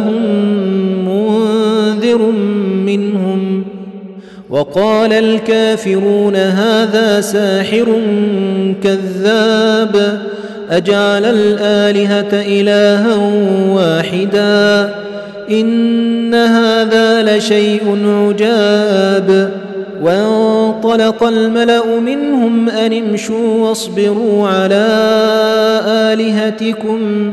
جاءهم منذر منهم وقال الكافرون هذا ساحر كذاب أجعل الآلهة إلها واحدا إن هذا لشيء عجاب وانطلق الملأ منهم أن امشوا واصبروا على آلهتكم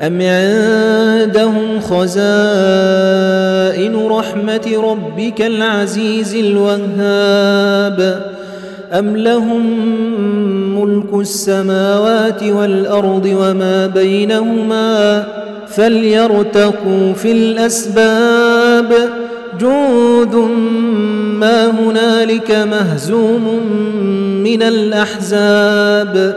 أم عندهم خزائن رحمة ربك العزيز الوهاب أم لهم ملك السماوات والأرض وما بينهما فليرتقوا في الأسباب جند ما هنالك مهزوم من الأحزاب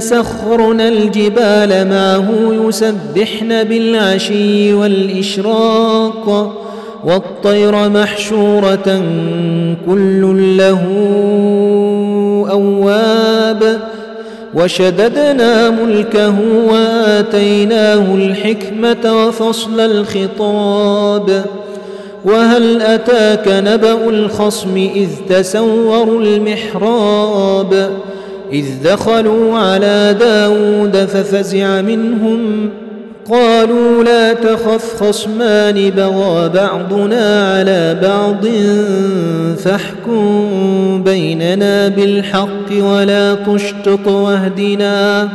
سخرنا الجبال معه يسبحن بالعشي والإشراق والطير محشورة كل له أواب وشددنا ملكه وآتيناه الحكمة وفصل الخطاب وهل أتاك نبأ الخصم إذ تسوروا المحراب إذ دخلوا على داود ففزع منهم قالوا لا تخف خصمان بغى بعضنا على بعض فاحكم بيننا بالحق ولا تشطط واهدنا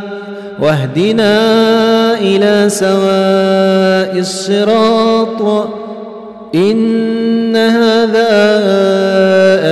واهدنا إلى سواء الصراط إن هذا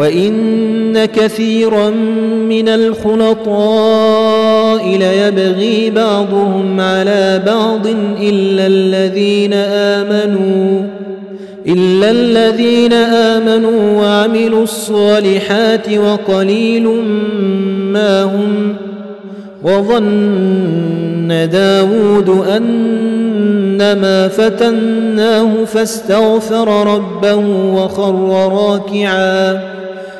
وإن كثيرا من الخلطاء ليبغي بعضهم على بعض إلا الذين آمنوا إلا الذين آمنوا وعملوا الصالحات وقليل ما هم. وظن داود أنما فتناه فاستغفر ربه وخر راكعاً.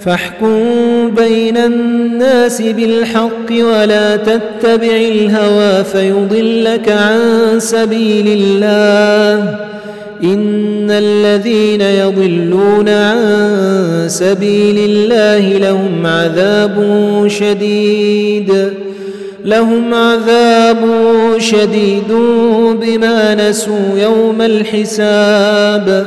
فاحكم بين الناس بالحق ولا تتبع الهوى فيضلك عن سبيل الله. إن الذين يضلون عن سبيل الله لهم عذاب شديد. لهم عذاب شديد بما نسوا يوم الحساب.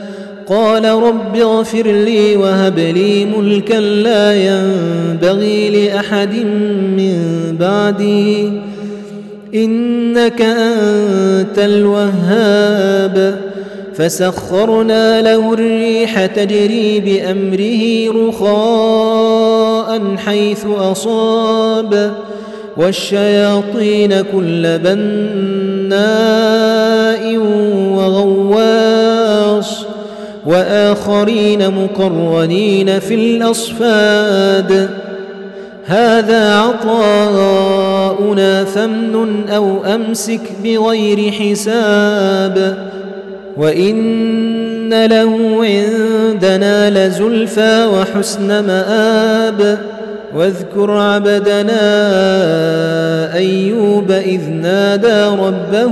قال رب اغفر لي وهب لي ملكا لا ينبغي لأحد من بعدي. إنك أنت الوهاب. فسخرنا له الريح تجري بأمره رخاء حيث أصاب. والشياطين كل بناء وغواص وآخرين مقرنين في الأصفاد. هذا عطاؤنا فامنن أو أمسك بغير حساب. وإن له عندنا لزلفى وحسن مآب. واذكر عبدنا أيوب إذ نادى ربه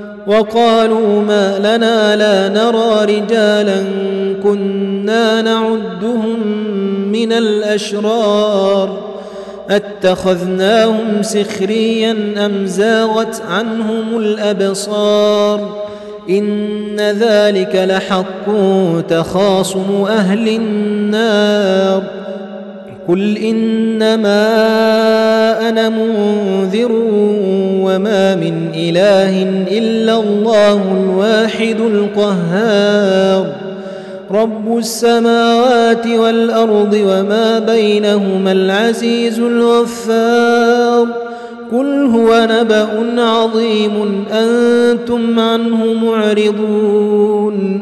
وقالوا ما لنا لا نرى رجالا كنا نعدهم من الأشرار أتخذناهم سخريا أم زاغت عنهم الأبصار إن ذلك لحق تخاصم أهل النار قل انما أنا منذر وما من اله الا الله الواحد القهار رب السماوات والارض وما بينهما العزيز الغفار قل هو نبا عظيم أنتم عنه معرضون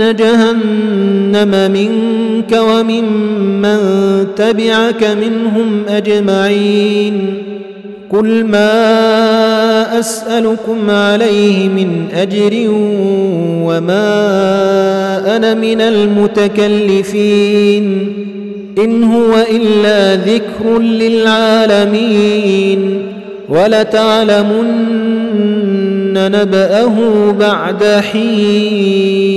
لاملان جهنم منك وممن تبعك منهم أجمعين قل ما أسألكم عليه من أجر وما أنا من المتكلفين إن هو إلا ذكر للعالمين ولتعلمن نبأه بعد حين.